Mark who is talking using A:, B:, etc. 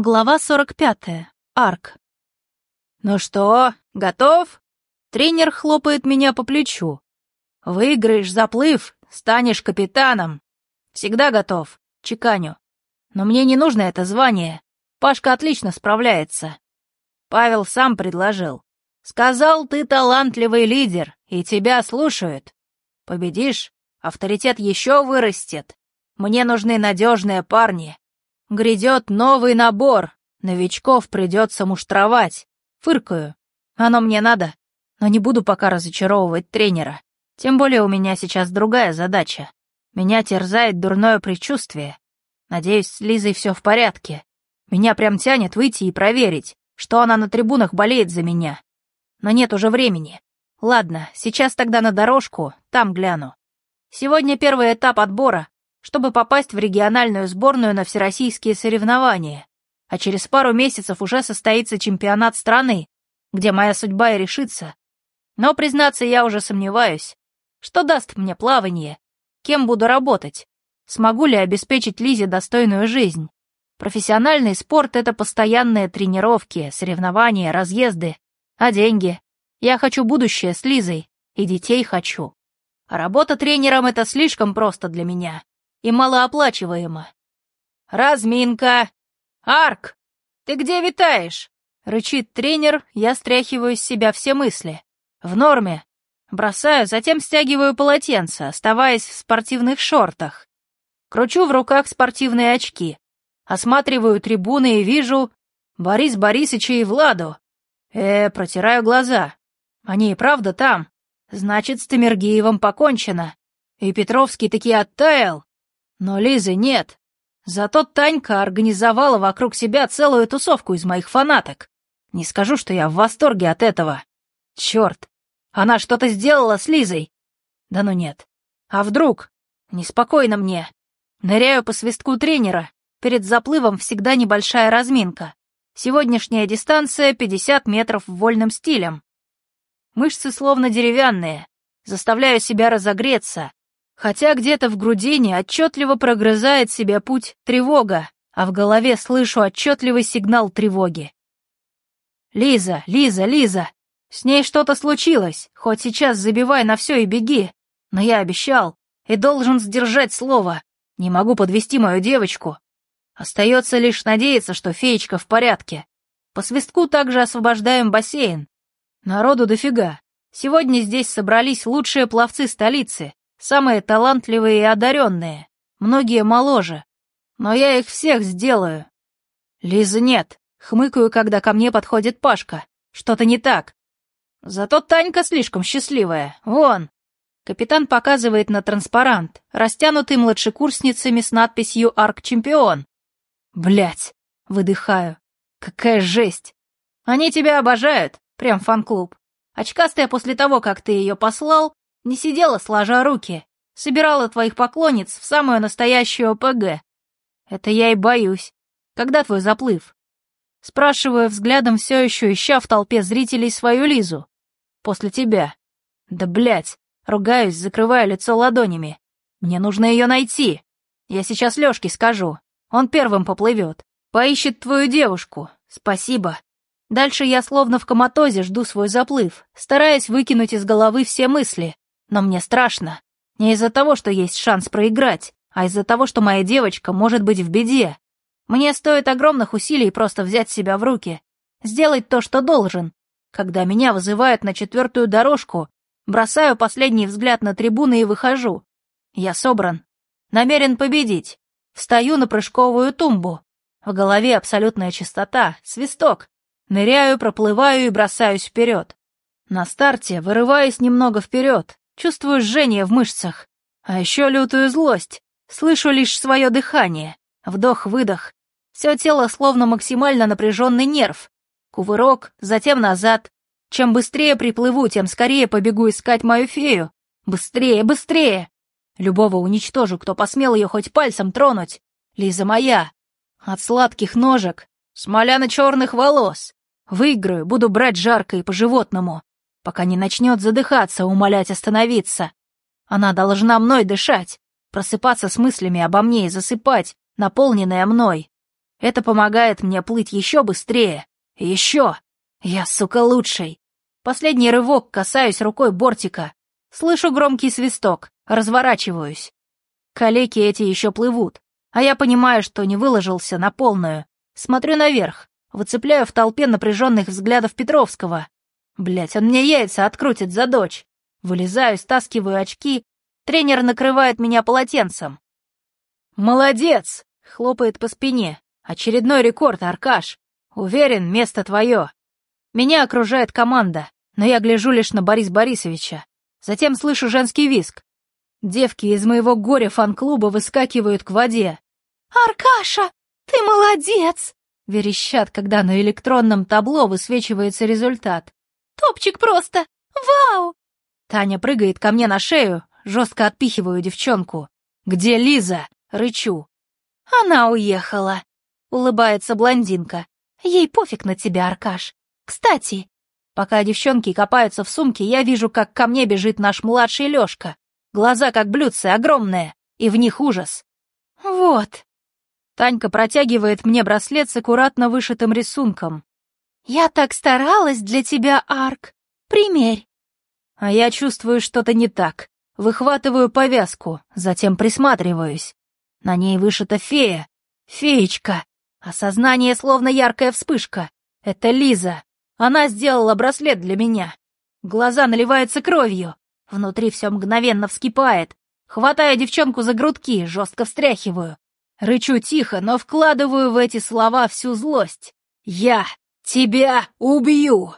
A: Глава 45. Арк.
B: «Ну что, готов?» Тренер хлопает меня по плечу. «Выиграешь заплыв, станешь капитаном. Всегда готов, чеканю. Но мне не нужно это звание. Пашка отлично справляется. Павел сам предложил. Сказал, ты талантливый лидер, и тебя слушают. Победишь, авторитет еще вырастет. Мне нужны надежные парни, Грядет новый набор. Новичков придется муштровать. Фыркаю. Оно мне надо. Но не буду пока разочаровывать тренера. Тем более у меня сейчас другая задача. Меня терзает дурное предчувствие. Надеюсь, с Лизой все в порядке. Меня прям тянет выйти и проверить, что она на трибунах болеет за меня. Но нет уже времени. Ладно, сейчас тогда на дорожку, там гляну. Сегодня первый этап отбора, чтобы попасть в региональную сборную на всероссийские соревнования. А через пару месяцев уже состоится чемпионат страны, где моя судьба и решится. Но, признаться, я уже сомневаюсь. Что даст мне плавание? Кем буду работать? Смогу ли обеспечить Лизе достойную жизнь? Профессиональный спорт — это постоянные тренировки, соревнования, разъезды. А деньги? Я хочу будущее с Лизой, и детей хочу. А работа тренером — это слишком просто для меня и малооплачиваемо. «Разминка! Арк! Ты где витаешь?» — рычит тренер, я стряхиваю с себя все мысли. «В норме. Бросаю, затем стягиваю полотенце, оставаясь в спортивных шортах. Кручу в руках спортивные очки. Осматриваю трибуны и вижу Борис Борисыча и Владу. Э, протираю глаза. Они и правда там. Значит, с Тамергиевым покончено. И Петровский таки оттаял. Но Лизы нет. Зато Танька организовала вокруг себя целую тусовку из моих фанаток. Не скажу, что я в восторге от этого. Черт, она что-то сделала с Лизой. Да ну нет. А вдруг? Неспокойно мне. Ныряю по свистку тренера. Перед заплывом всегда небольшая разминка. Сегодняшняя дистанция 50 метров вольным стилем. Мышцы словно деревянные. Заставляю себя разогреться, Хотя где-то в грудине отчетливо прогрызает себе путь тревога, а в голове слышу отчетливый сигнал тревоги. «Лиза, Лиза, Лиза! С ней что-то случилось, хоть сейчас забивай на все и беги. Но я обещал и должен сдержать слово. Не могу подвести мою девочку. Остается лишь надеяться, что феечка в порядке. По свистку также освобождаем бассейн. Народу дофига. Сегодня здесь собрались лучшие пловцы столицы, Самые талантливые и одаренные, многие моложе. Но я их всех сделаю. Лизы нет. Хмыкаю, когда ко мне подходит Пашка. Что-то не так. Зато Танька слишком счастливая. Вон. Капитан показывает на транспарант, растянутый младшекурсницами с надписью «Арк-чемпион». Блять, выдыхаю. Какая жесть. Они тебя обожают, прям фан-клуб. Очкастая после того, как ты ее послал, не сидела сложа руки, собирала твоих поклонниц в самую настоящую ОПГ. Это я и боюсь. Когда твой заплыв? Спрашиваю взглядом все еще ища в толпе зрителей свою Лизу. После тебя. Да блять, ругаюсь, закрывая лицо ладонями. Мне нужно ее найти. Я сейчас Лешке скажу. Он первым поплывет. Поищет твою девушку. Спасибо. Дальше я словно в коматозе жду свой заплыв, стараясь выкинуть из головы все мысли, но мне страшно. Не из-за того, что есть шанс проиграть, а из-за того, что моя девочка может быть в беде. Мне стоит огромных усилий просто взять себя в руки, сделать то, что должен. Когда меня вызывают на четвертую дорожку, бросаю последний взгляд на трибуны и выхожу. Я собран. Намерен победить. Встаю на прыжковую тумбу. В голове абсолютная чистота, свисток. Ныряю, проплываю и бросаюсь вперед. На старте вырываюсь немного вперед, Чувствую жжение в мышцах. А еще лютую злость. Слышу лишь свое дыхание. Вдох-выдох. Все тело словно максимально напряженный нерв. Кувырок, затем назад. Чем быстрее приплыву, тем скорее побегу искать мою фею. Быстрее, быстрее! Любого уничтожу, кто посмел ее хоть пальцем тронуть. Лиза моя. От сладких ножек, смоляно-черных волос. Выиграю, буду брать жарко и по-животному пока не начнет задыхаться, умолять остановиться. Она должна мной дышать, просыпаться с мыслями обо мне и засыпать, наполненная мной. Это помогает мне плыть еще быстрее. Еще. Я, сука, лучший. Последний рывок, касаюсь рукой бортика. Слышу громкий свисток, разворачиваюсь. Калеки эти еще плывут, а я понимаю, что не выложился на полную. Смотрю наверх, выцепляю в толпе напряженных взглядов Петровского. Блять, он мне яйца открутит за дочь. Вылезаю, стаскиваю очки. Тренер накрывает меня полотенцем. «Молодец!» — хлопает по спине. «Очередной рекорд, Аркаш. Уверен, место твое». Меня окружает команда, но я гляжу лишь на Бориса Борисовича. Затем слышу женский виск. Девки из моего горя фан-клуба выскакивают к воде.
A: «Аркаша, ты молодец!»
B: Верещат, когда на электронном табло высвечивается результат.
A: «Топчик просто! Вау!»
B: Таня прыгает ко мне на шею, жестко отпихиваю девчонку. «Где Лиза?» — рычу.
A: «Она уехала», — улыбается блондинка. «Ей пофиг на тебя, Аркаш. Кстати...»
B: Пока девчонки копаются в сумке, я вижу, как ко мне бежит наш младший Лёшка. Глаза как блюдцы, огромные, и в них ужас.
A: «Вот».
B: Танька протягивает мне браслет с аккуратно вышитым рисунком.
A: «Я так старалась для тебя, Арк. Примерь».
B: А я чувствую что-то не так. Выхватываю повязку, затем присматриваюсь. На ней вышита фея. Феечка. Осознание словно яркая вспышка. Это Лиза. Она сделала браслет для меня. Глаза наливаются кровью. Внутри все мгновенно вскипает. Хватаю девчонку за грудки, жестко встряхиваю. Рычу тихо, но вкладываю в эти слова всю злость. «Я тебя убью!»